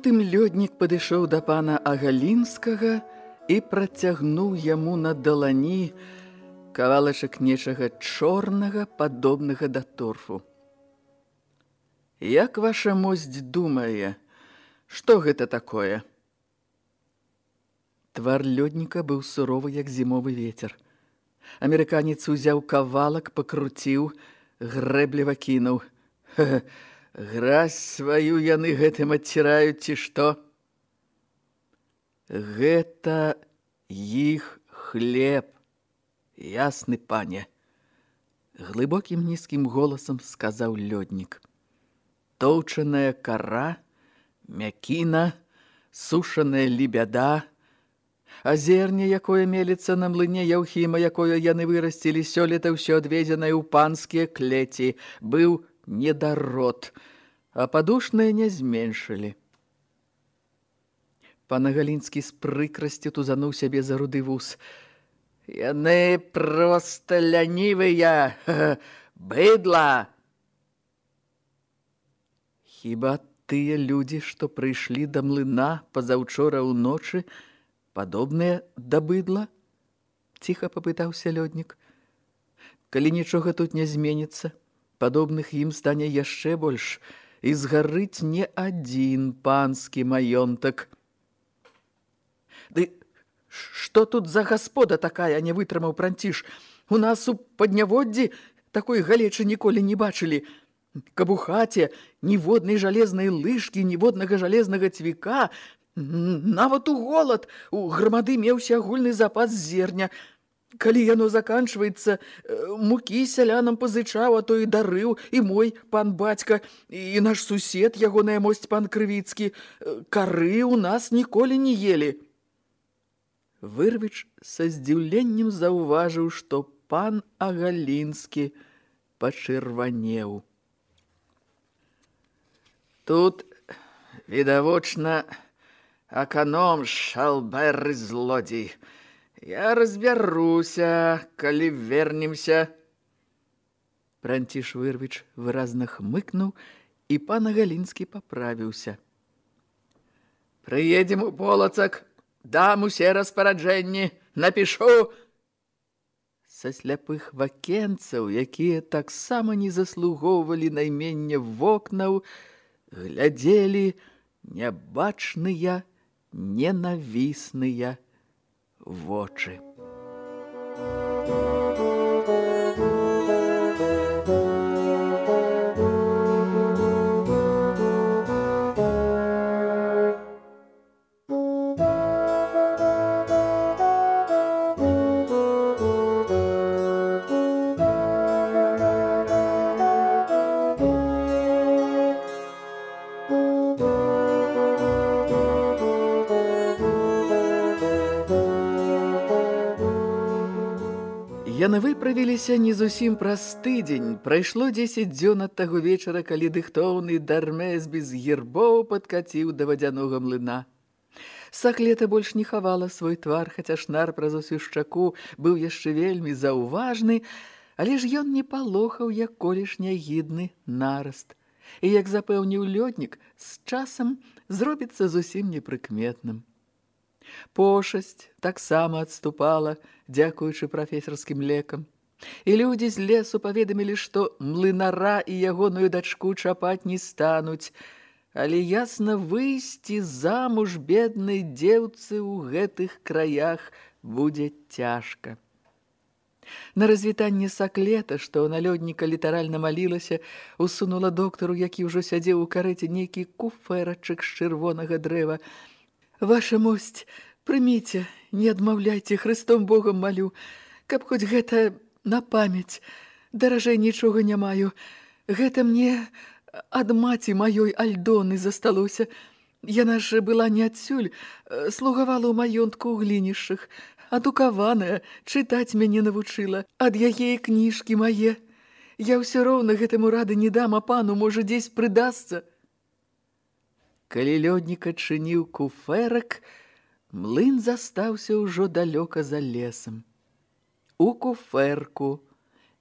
Потым лёднік падышоў да пана Агалінскага і працягнуў яму на далані кавалачак нечага чорнага, падобнага да торфу. Як ваша мосць думае, што гэта такое? Твар лёдніка быў суровы, як зімовы ветер. Амерыканец узяў кавалак, пакруціў, грэбліва кінуў. Ха -ха. Гразь сваю яны гэтым адціраюць ці што? Гэта іх хлеб, ясны пане. Глыбокім нізкім голасам сказаў лёднік. Тоўчаная кара, мякіна, сушаная лебяда, азерне, якое меліцца на млыне яўхіма, якое яны вырасцілі сёлета ўсё адведзенае ў панскія клеці, быў недарод, а падушныя не зменшылі. Пана Галінскі з прыкрасцю тузануў сябе за руды вуз. Яны проста лянівыя, быдла. Хіба тыя людзі, што прыйшлі да млына пазаўчора ўночы, падобныя да быдла? Ціха папытаўся лёднік. Калі нічога тут не зменіцца, падобных ім стане яшчэ больш і згарыць не адзін панскі маёнтак. Ды што тут за гаспода такая не вытрымаў пранціш? У нас у падняводдзі такой галечы ніколі не бачылі. Каб у хаце ніводнай жалезнай лыжкі, ніводнага жалезнага цвіка, нават у голад у грамады меўся агульны запас зерня, Калі яно заканчваецца, э, мукі сялянам пазычаў, а то і дарыў, і мой пан бацька, і наш сусед, ягоная мосць пан Крывіцкі, э, кары ў нас ніколі не елі. Вырвіч са здзіўленнем заўважыў, што пан Агалінскі пачырванеў. Тут, відавочна, аканом шалберы злодзей – Я разбяруся, калі вернемся. Пранціш Вырвіч выразна хмыкнуў, і пан Галінскі паправіўся. Прыедзем у полацак, дам усе распараджэнні, напішу. Са сляпых вакенцаў, якія таксама не заслугоўвалі наймення вокнаў, глядзелі нябачныя, ненавісныя вочы. Выправіліся не зусім праз тыдзень. Прайшло 10 дзён ад таго вечара, калі дыхтоўны дармез без гербоў падкаціў да вадзянога млына. Саклета больш не хавала свой твар, хаця шнар праз усю шчаку быў яшчэ вельмі заўважны, але ж ён не палохаў, як колішня гідны нараст. І, як запэўніў лёднік, з часам зробіцца зусім непрыкметным. Пошасць таксама адступала, дзякуючы прафесарскім лекам. І людзі з лесу паведамілі, што млынара і ягоную дачку чапаць не стануць, але ясна выйсці замуж беднай дзеўцы ў гэтых краях будзе цяжка. На развітанне саклета, што на лёдніка літаральна малілася, усунула доктару, які ўжо сядзеў у карэце нейкі куфэрачык з чырвонага дрэва. Ваша мосць, прыміце, не адмаўляйце, Христом Богом малю, каб хоць гэта на памяць. Даражэй нічога не маю. Гэта мне ад маці маёй Альдоны засталося. Яна ж была не адсюль, слугавала ў маёнтку ў глінішшых адукаваная, чытаць мяне навучыла, ад яе і кніжкі мае. Я ўсё роўна гэтаму рады не дам, а пану, можа, дзесь прыдасца. Калі лёднік адчыніў куферак, млын застаўся ўжо далёка за лесам. У куферку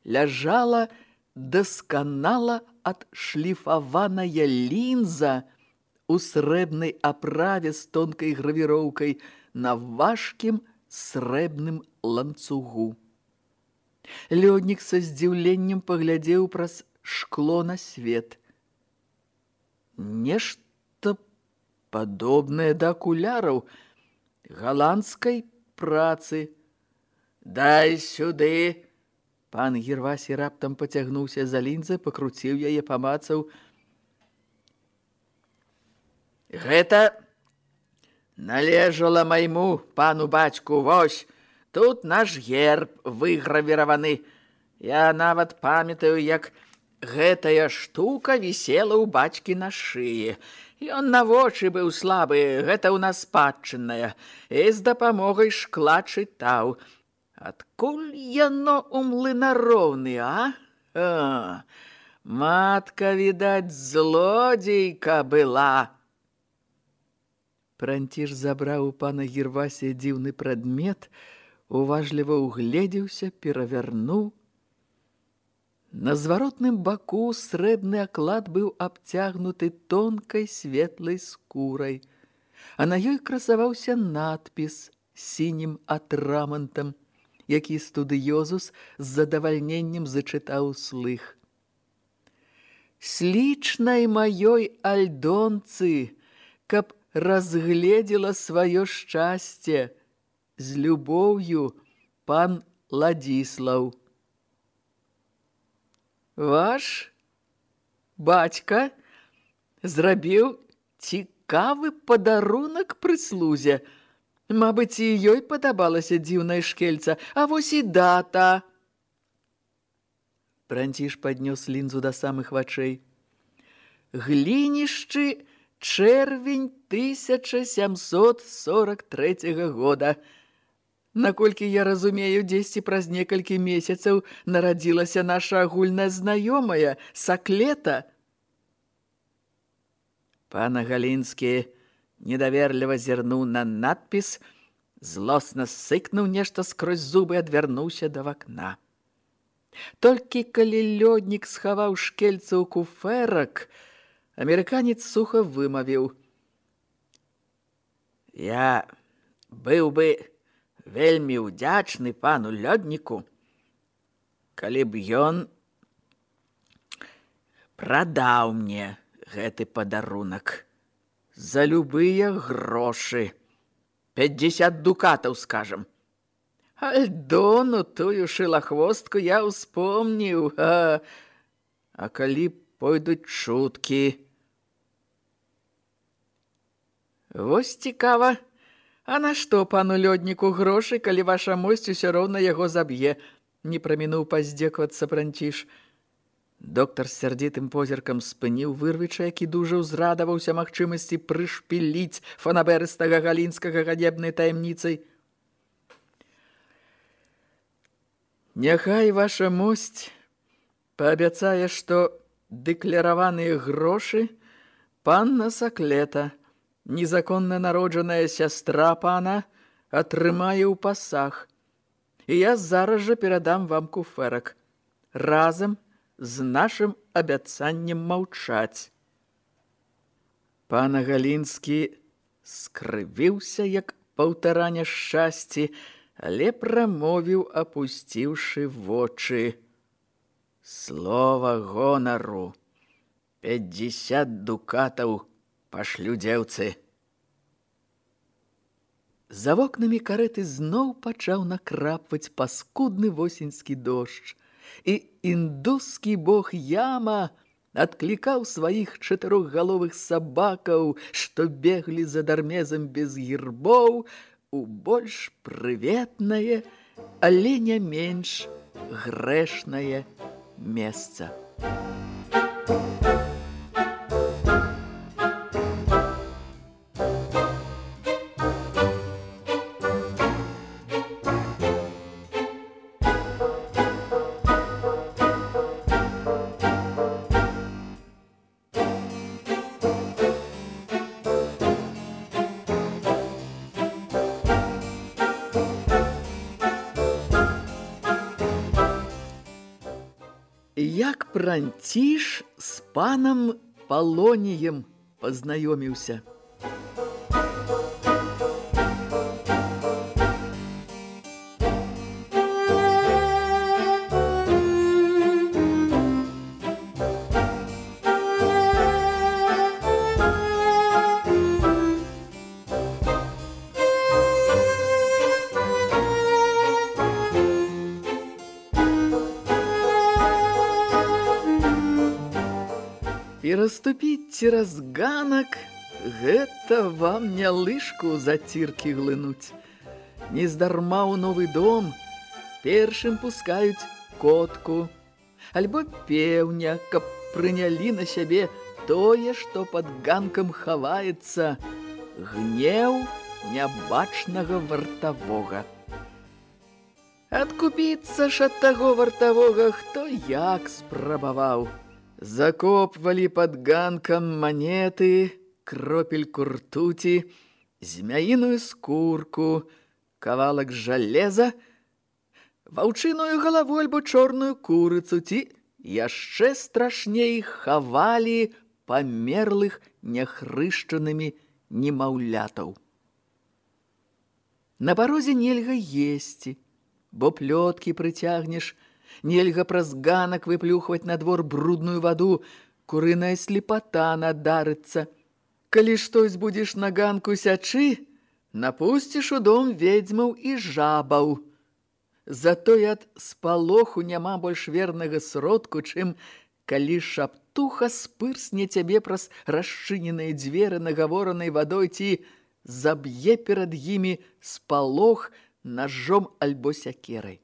ляжала дасканала адшліфаваная лінза у срэбнай аправе з тонкай гравіроўкай на важкім срэбным ланцугу. Лёднік са здзіўленнем паглядзеў праз шкло на свет. Нешта падобнае да акуляраў галандскай працы. «Дай сюды!» Пан Гервасі раптам пацягнуўся за лінзы, пакруціў яе, памацаў. «Гэта належала майму пану бацьку. Вось тут наш герб выгравіраваны. Я нават памятаю як гэтая штука вісела ў бацькі на шые ён на вочы быў слабы гэта ў нас спадчынная. І з дапамогай шкла чытаў адкуль яно у млынароўны а? А матка відаць злодзейка была. Пранціш забраў у пана Гервасія дзіўны прадмет, уважліва угледзеўся, перавярнуў. На зваротным баку срэбны аклад быў абцягнуты тонкай светлай скурай, а на ёй красаваўся надпіс сінім атрамантам, які студыёзус з задавальненнем зачытаў слых. «Слічнай маёй альдонцы, каб разгледзела сваё шчасце з любоўю пан Ладзіслаў. Ваш бацька зрабіў цікавы падарунак прыслузе. Мабыць, і ёй падабалася дзіўная шкельца, а вось і дата. Пранціш паднёс лінзу да самых вачэй. Глінішчы чэрвень 1743 года. Наколькі я разумею, дзесьці праз некалькі месяцаў нарадзілася наша агульная знаёмая саклета. Пана Галінскі недаверліва зірнуў на надпіс, злосна сыкнуў нешта скрозь зубы і адвярнуўся да вакна. Толькі калі лёднік схаваў шкельца ў куферак, Амерыканец суха вымавіў. Я быў бы вельмі ўдзячны пану лёдніку, калі б ён прадаў мне гэты падарунак за любыя грошы. 50 дукатаў, скажам. Альдону тую шылахвостку я ўспомніў, а, а калі пойдуць чуткі, Вось цікава. А на што пану лёдніку грошы, калі ваша мосць усё роўна яго заб'е? Не прамінуў паздзеквацца пранціш. Доктар з сярдзітым позіркам спыніў вырвіча, які дужа ўзрадаваўся магчымасці прышпіліць фанаберыстага галінскага ганебнай таямніцай. Няхай ваша мосць паабяцае, што дэкляраваныя грошы панна Саклета – незаконна народжаная сястра пана атрымае ў пасах. І я зараз жа перадам вам куферак разам з нашым абяцаннем маўчаць. Пана Галінскі скрывіўся, як паўтарання шчасці, але прамовіў, апусціўшы вочы. Слова гонару. Пятьдесят дукатаў пашлю дзеўцы. За вокнамі карэты зноў пачаў накрапваць паскудны восеньскі дождж, і індускі бог яма адклікаў сваіх чатырохгаловых сабакаў, што беглі за дармезам без гербоў, у больш прыветнае, але не менш грэшнае месца. як пранціш з панам палоніем пазнаёміўся. Пераступіць цераз ганак гэта вам не лыжку за ціркі глынуць. Нездарма ў новы дом першым пускаюць котку, альбо пеўня, каб прынялі на сябе тое, што пад ганкам хаваецца гнеў нябачнага вартавога. Адкупіцца ж ад таго вартавога, хто як спрабаваў. Закопвалі пад ганкам манеты, кропельку ртуці, змяіную скурку, кавалак жалеза, ваўчыную галаву альбо чорную курыцу ці яшчэ страшней хавалі памерлых няхрышчанымі немаўлятаў. На парозе нельга есці, бо плёткі прыцягнеш, Нельга праз ганак выплюхваць на двор брудную ваду, курыная слепата надарыцца. Калі штось будзеш на ганку сячы, напусціш у дом ведзьмаў і жабаў. Затое ад спалоху няма больш вернага сродку, чым калі шаптуха спырсне цябе праз расчыненыя дзверы нагаворанай вадой ці заб'е перад імі спалох ножом альбо сякерай.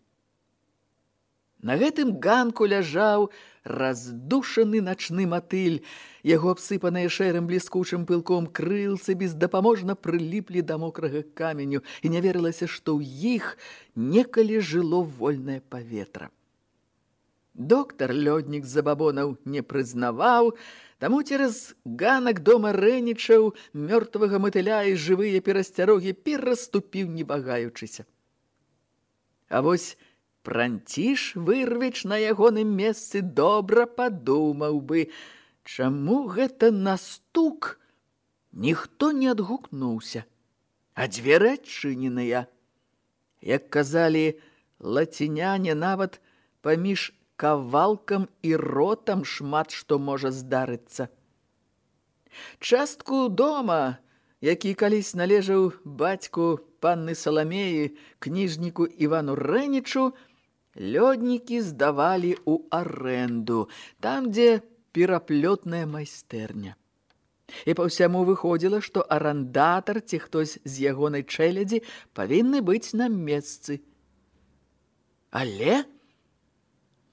На гэтым ганку ляжаў раздушаны начны матыль. Яго абсыпаныя шэрым бліскучым пылком крылцы бездапаможна прыліплі да мокрага каменю, і не верылася, што ў іх некалі жыло вольнае паветра. Доктар лёднік забабонаў не прызнаваў, таму цераз ганак дома рэнічаў мёртвага матыля і жывыя перасцярогі пераступіў, не вагаючыся. А вось Пранціш вырвіч на ягоным месцы добра падумаў бы, чаму гэта настук ніхто не адгукнуўся, а дзверы адчыненыя. Як казалі лаціняне нават паміж кавалкам і ротам шмат што можа здарыцца. Частку дома, які калісь належаў бацьку панны Саламеі, кніжніку Івану Рэнічу, лёднікі здавалі ў арэнду, там, дзе пераплётная майстэрня. І па ўсяму выходзіла, што арандатар ці хтось з ягонай чэлядзі павінны быць на месцы. Але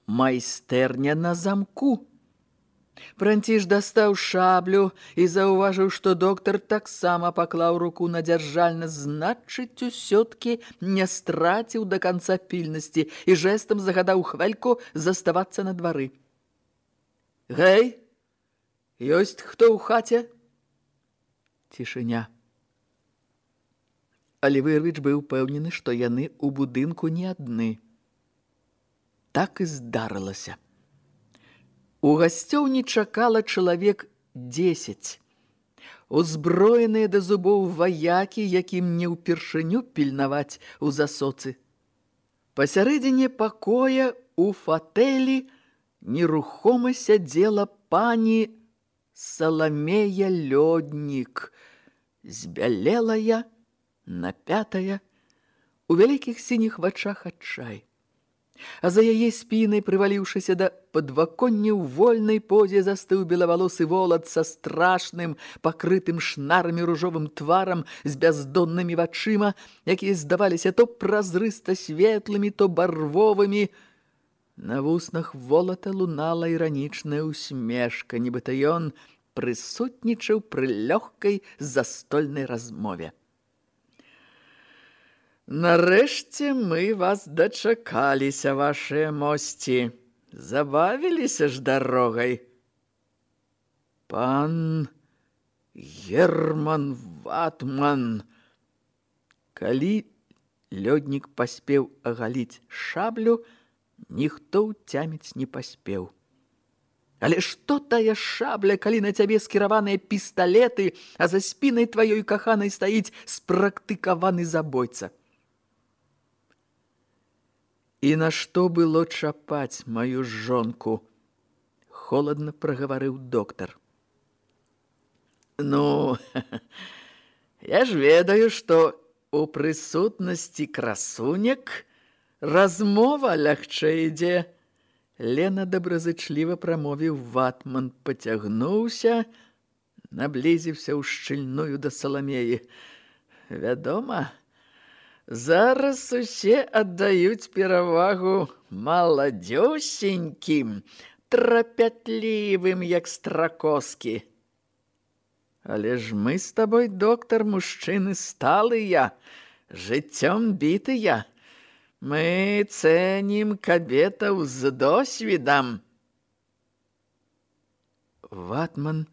майстэрня на замку. Пранціш дастаў шаблю і заўважыў, што доктар таксама паклаў руку на дзяржальна, значыць, усё-ткі не страціў да канца пільнасці і жэстам загадаў хвальку заставацца на двары. «Гэй, ёсць хто ў хаце?» Цішыня. Але Вырвіч быў упэўнены, што яны ў будынку не адны. Так і здарылася. У гасцёўні чакала чалавек 10. Узброеныя да зубоў ваякі, якім не ўпершыню пільнаваць у засоцы. Пасярэдзіне пакоя у фатэлі нерухома сядзела пані Саламея Лёднік, збялелая напятая, у вялікіх сініх вачах адчай. А за яе спінай, прываліўшыся да падваконня ў вольнай позе, застыў белавалосы волат са страшным, пакрытым шнарамі ружовым тварам з бяздоннымі вачыма, якія здаваліся то празрыста светлымі, то барвовымі. На вуснах волата лунала іранічная усмешка, нібыта ён прысутнічаў пры лёгкай застольнай размове. Нарэшце мы вас дачакаліся, вашыя мосці. Забавіліся ж дарогай. Пан Герман Ватман. Калі лёднік паспеў агаліць шаблю, ніхто ўцяміць не паспеў. Але што тая шабля, калі на цябе скіраваныя пісталеты, а за спінай тваёй каханай стаіць спрактыкаваны забойца? І нашто было чапаць маю жонку? Холадна прагаварыў доктар. Ну, я ж ведаю, што у прысутнасці красунек размова лягчэй ідзе. Лена добразычліва прамовіў ватман, пацягнуўся, наблізіўся ў шчыльную да саламеі. Вядома, Зараз усе аддаюць перавагу маладзёсенькім, трапятлівым, як стракоскі. Але ж мы з табой, доктар, мужчыны сталыя, жыццём бітыя. Мы цэнім кабетаў з досведам. Ватман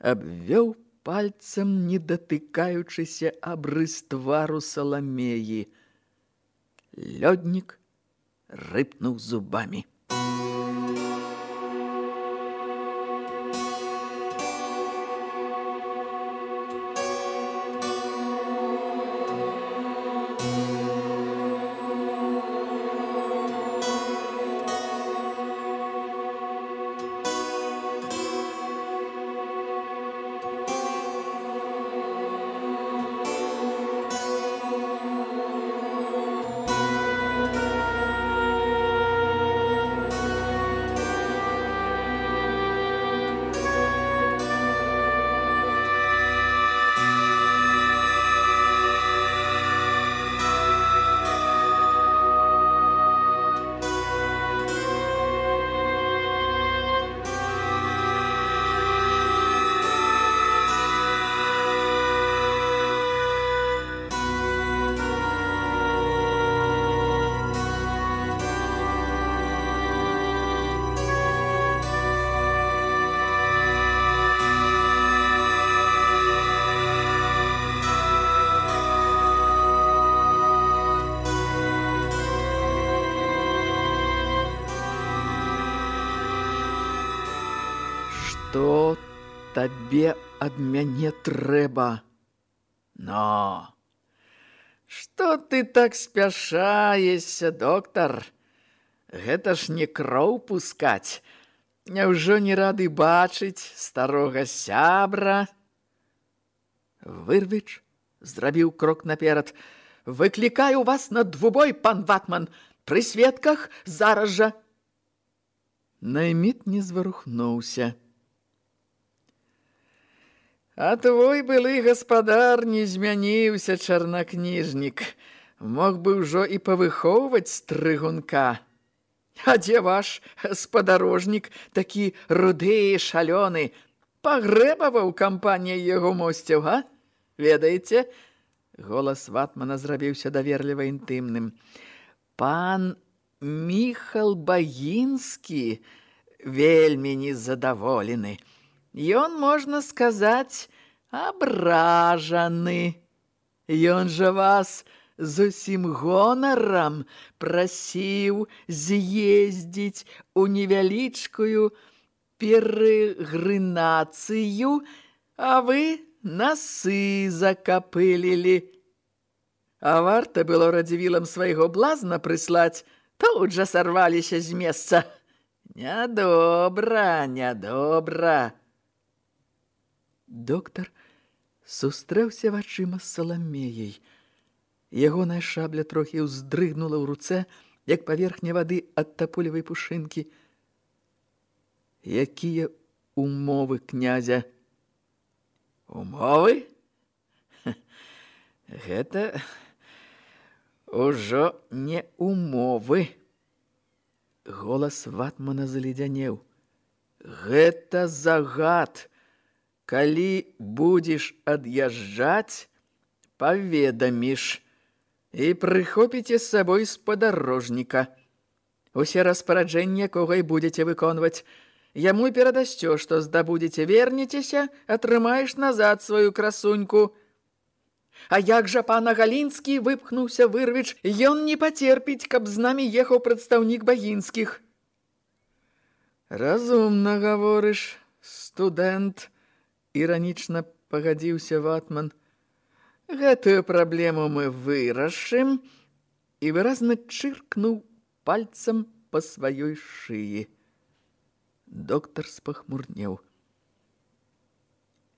абвёў пальцам не датыкаючыся абрыс твару саламеі. Лёднік рыпнуў зубамі. Табе ад мяне трэба. Но, што ты так спяшаешся, доктар? Гэта ж не кроў пускаць. Няўжо не рады бачыць старога сябра? Вырвіч зрабіў крок наперад. Выклікаю вас на двубой, пан Ватман. Пры сведках зараз жа. Найміт не зварухнуўся. А твой былы гаспадар не змяніўся, чарнакніжнік. Мог бы ўжо і павыхоўваць стрыгунка. А дзе ваш спадарожнік, такі руды і шалёны, пагрэбаваў кампанія яго мосцяў, га? Ведаеце? Голас ватмана зрабіўся даверліва інтымным. Пан Міхал Багінскі вельмі незадаволены. Ён, можна сказаць, абражаны. Ён жа вас з усім гонарам прасіў з'ездзіць у невялічкую перегрынацыю, а вы насы закапылілі. А варта было радзівілам свайго блазна прыслаць, тут жа сарваліся з месца. Нядобра, нядобра. Доктар сустрэўся вачыма з саламеяй. Ягоная шабля трохі ўздрыгнула ў руцэ, як паверхня вады ад таполевай пушынкі. Якія умовы князя? Умовы? Гэта ўжо не умовы. Голас ватмана заледзянеў. Гэта загад. Калі будзеш ад'язджаць, паведаміш і прыхопіце з сабой спадарожніка. Усе распараджэнні, якога і будзеце выконваць, яму перадасцё, што здабудзеце, вернецеся, атрымаеш назад сваю красуньку. А як жа пана Галінскі выпхнуўся вырвіч, ён не пацерпіць, каб з намі ехаў прадстаўнік багінскіх. Разумна гаворыш, студэнт, іранічна пагадзіўся ватман. Гэтую праблему мы вырашым і выразна чыркнуў пальцам па сваёй шыі. Доктар спахмурнеў.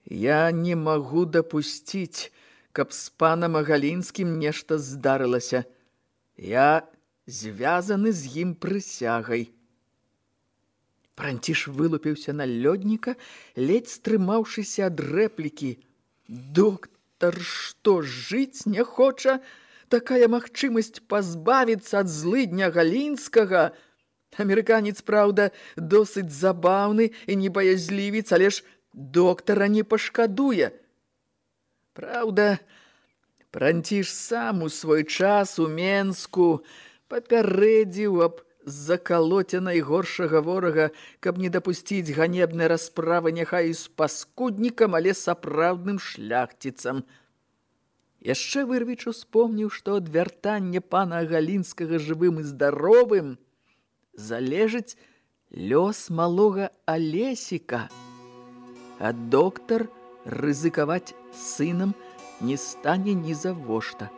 Я не магу дапусціць, каб з панам Агалінскім нешта здарылася. Я звязаны з ім прысягай. Пранціш вылупіўся на лёдніка, ледзь стрымаўшыся ад рэплікі. Доктар, што жыць не хоча? Такая магчымасць пазбавіцца ад злыдня Галінскага. Амерыканец, праўда, досыць забаўны і небаязлівец, але ж доктара не пашкадуе. Праўда, Пранціш сам у свой час у Менску папярэдзіў аб закалоце найгоршага ворага, каб не дапусціць ганебнай расправы няхай з паскуднікам, але сапраўдным шляхціцам. Яшчэ вырвіч успомніў, што ад вяртання пана Галінскага жывым і здаровым залежыць лёс малога Алесіка. А доктар рызыкаваць сынам не стане ні завошта.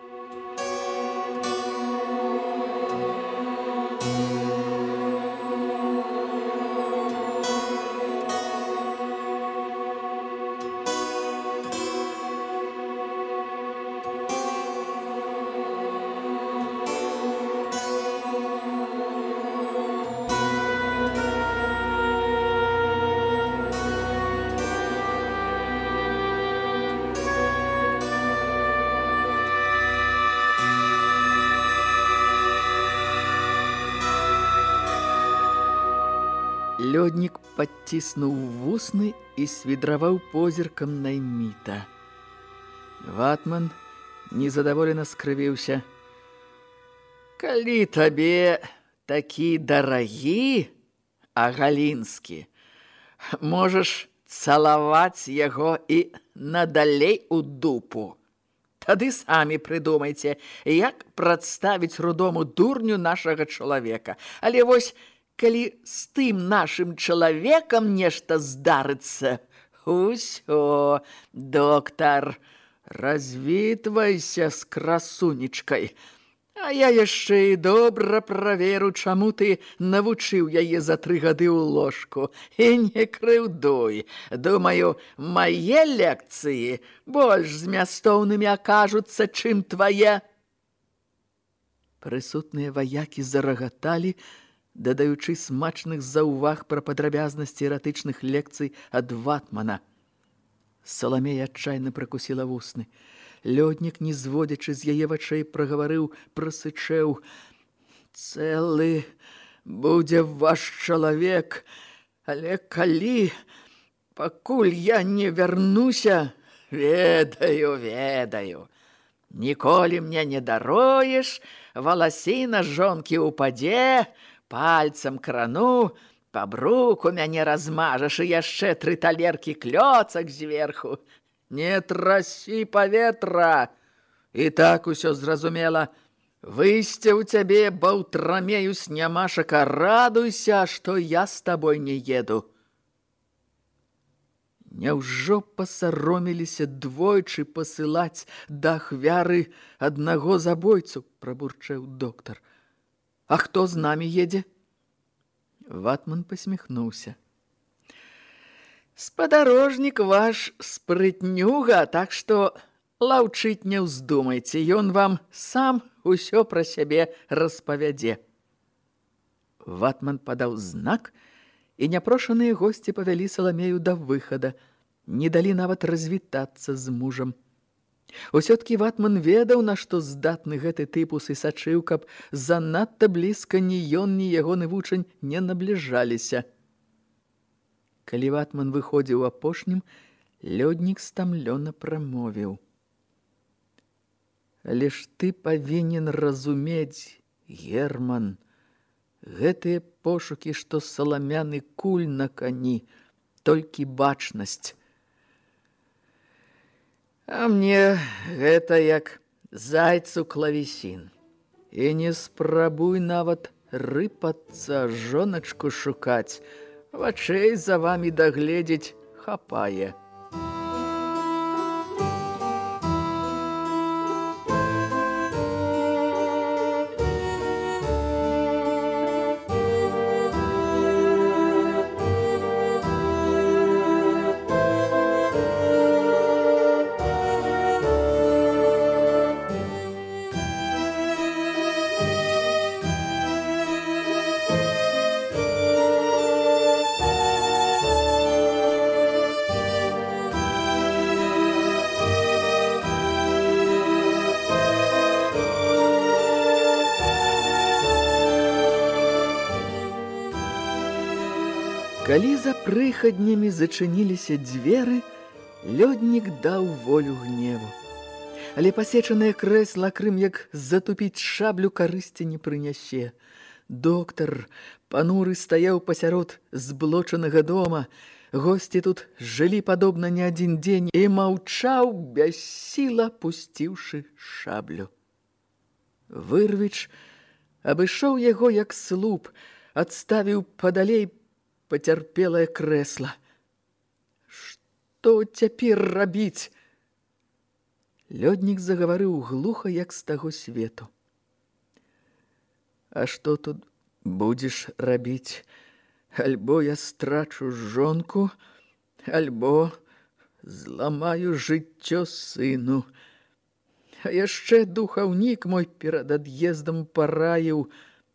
Лёднік падціснуў вусны і свідраваў позіркам найміта. Ватман незадаволена скрывіўся. Калі табе такі дарагі, а галінскі, можаш цалаваць яго і надалей у дупу. Тады самі прыдумайце, як прадставіць рудому дурню нашага чалавека. Але вось калі з тым нашым чалавекам нешта здарыцца. Усё, доктар, развітвайся з красунечкай. А я яшчэ і добра праверу, чаму ты навучыў яе за тры гады ў ложку. І не крыўдуй. Думаю, мае лекцыі больш змястоўнымі акажуцца, чым твае. Прысутныя ваякі зарагаталі, дадаючы смачных заўваг пра падрабязнасці эратычных лекцый ад ватмана. Саламей адчайна пракусіла вусны. Лёднік, не зводзячы з яе вачэй, прагаварыў, прасычэў: «Цэлы будзе ваш чалавек, але калі, пакуль я не вярнуся, ведаю, ведаю. Ніколі мне не дароеш, валасіна жонкі ўпадзе, пальцам крану, па бруку мяне размажаш і яшчэ тры талеркі клёцак зверху. Не трасі паветра. І так усё зразумела. Выйсце ў цябе, баўтрамеюсь, нямашака, радуйся, што я з табой не еду. Няўжо пасароміліся двойчы пасылаць да ахвяры аднаго забойцу, прабурчэў доктар. А хто з намі едзе? Ватман посміхнуўся. Спадарожнік ваш спрытнюга, так што лаўчыць не ўздумайце, ён вам сам усё пра сябе распавядзе. Ватман падаў знак, і няпрошаныя госці павялі Саламею да выхада, не далі нават развітацца з мужам. Усё-ткі Ватман ведаў, на што здатны гэты тыпус і сачыў, каб занадта блізка ні ён, ні ягоны вучань не набліжаліся. Калі Ватман выходзіў апошнім, лёднік стамлёна прамовіў. Але ж ты павінен разумець, Герман, гэтыя пошукі, што саламяны куль на кані, толькі бачнасць. А мне гэта як зайцу клавісін. І не спрабуй нават рыпацца, жоначку шукаць, вачэй за вамі дагледзець хапае. Калі за прыхаднямі зачыніліся дзверы, лёднік даў волю гневу. Але пасечанае крэсла крым як затупіць шаблю карысці не прынясе. Доктар пануры стаяў пасярод зблочанага дома. Госці тут жылі падобна не адзін дзень і маўчаў без сіла, пусціўшы шаблю. Вырвіч абышоў яго як слуп, адставіў падалей пацярпелае крэсла. Што цяпер рабіць? Лёднік загаварыў глуха, як з таго свету. А што тут будзеш рабіць? Альбо я страчу жонку, альбо зламаю жыццё сыну. А яшчэ духаўнік мой перад ад'ездам параіў,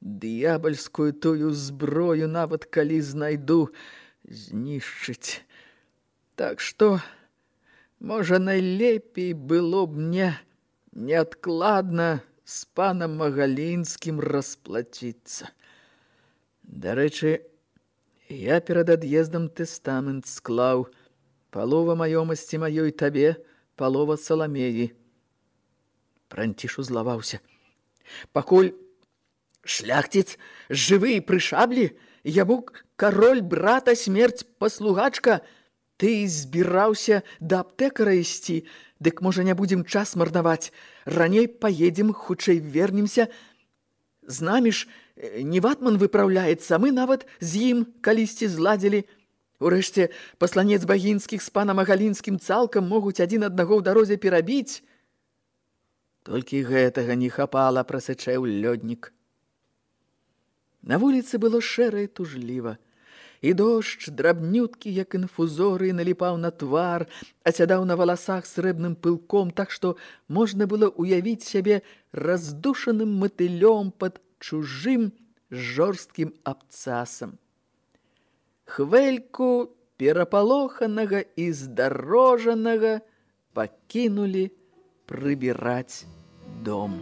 д'ябальскую тую зброю, нават калі знайду, знішчыць. Так што, можа, найлепей было б мне неадкладна з панам Магалінскім расплаціцца. Дарэчы, я перад ад'ездам тэстамент склаў. Палова маёмасці маёй табе, палова саламеі. Пранціш узлаваўся. Пакуль Шляхціц жывы і пры шаблі, яму кароль брата смерць паслугачка, ты збіраўся да аптэкара ісці, дык можа не будзем час марнаваць. Раней паедзем, хутчэй вернемся. З намі ж э, не ватман выпраўляецца, мы нават з ім калісьці зладзілі. Урэшце, пасланец багінскіх з панам Агалінскім цалкам могуць адзін аднаго ў дарозе перабіць. Толькі гэтага не хапала, прасычэў лёднік. На вуліцы было шэра і тужліва. І дождж, драбнюткі, як інфузоры, наліпаў на твар, асядаў на валасах срэбным пылком, так што можна было ўявіць сябе раздушаным матылём пад чужым жорсткім абцасам. Хвельку перапалоханага і здарожанага пакінулі прыбіраць дом.